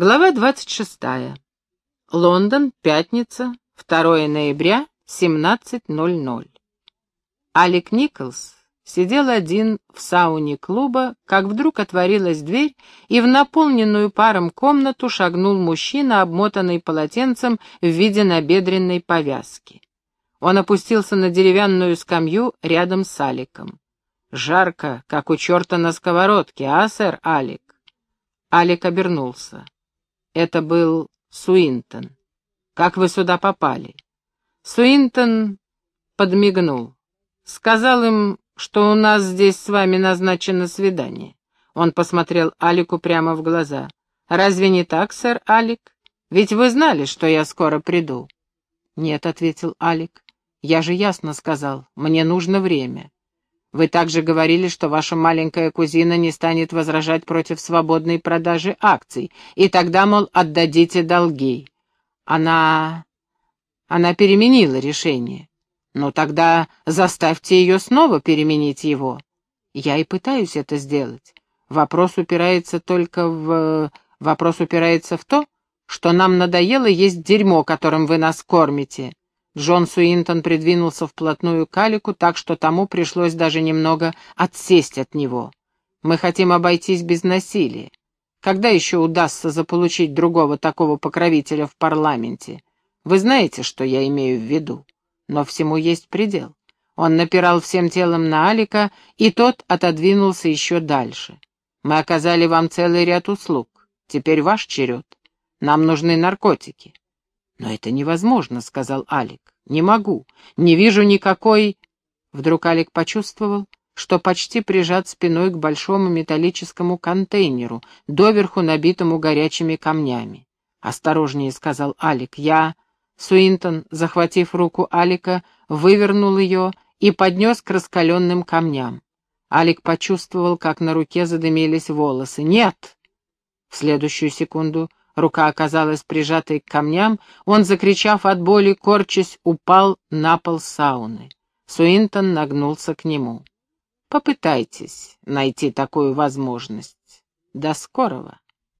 Глава 26. Лондон, пятница, 2 ноября, 17.00. Алик Николс сидел один в сауне клуба, как вдруг отворилась дверь, и в наполненную паром комнату шагнул мужчина, обмотанный полотенцем в виде набедренной повязки. Он опустился на деревянную скамью рядом с Аликом. «Жарко, как у черта на сковородке, а, сэр Алик?» Алик обернулся. Это был Суинтон. Как вы сюда попали? Суинтон подмигнул. Сказал им, что у нас здесь с вами назначено свидание. Он посмотрел Алику прямо в глаза. «Разве не так, сэр Алик? Ведь вы знали, что я скоро приду». «Нет», — ответил Алик. «Я же ясно сказал, мне нужно время. Вы также говорили, что ваша маленькая кузина не станет возражать против свободной продажи акций, и тогда, мол, отдадите долги. Она... она переменила решение. Ну тогда заставьте ее снова переменить его. Я и пытаюсь это сделать. Вопрос упирается только в... Вопрос упирается в то, что нам надоело есть дерьмо, которым вы нас кормите. Джон Суинтон придвинулся вплотную к Алику, так что тому пришлось даже немного отсесть от него. «Мы хотим обойтись без насилия. Когда еще удастся заполучить другого такого покровителя в парламенте? Вы знаете, что я имею в виду. Но всему есть предел». Он напирал всем телом на Алика, и тот отодвинулся еще дальше. «Мы оказали вам целый ряд услуг. Теперь ваш черед. Нам нужны наркотики. «Но это невозможно», — сказал Алик. «Не могу. Не вижу никакой...» Вдруг Алик почувствовал, что почти прижат спиной к большому металлическому контейнеру, доверху набитому горячими камнями. «Осторожнее», — сказал Алик. «Я...» Суинтон, захватив руку Алика, вывернул ее и поднес к раскаленным камням. Алик почувствовал, как на руке задымились волосы. «Нет!» В следующую секунду Рука оказалась прижатой к камням, он, закричав от боли, корчась, упал на пол сауны. Суинтон нагнулся к нему. «Попытайтесь найти такую возможность. До скорого!»